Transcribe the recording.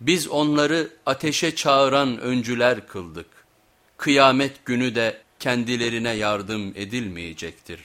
Biz onları ateşe çağıran öncüler kıldık. Kıyamet günü de kendilerine yardım edilmeyecektir.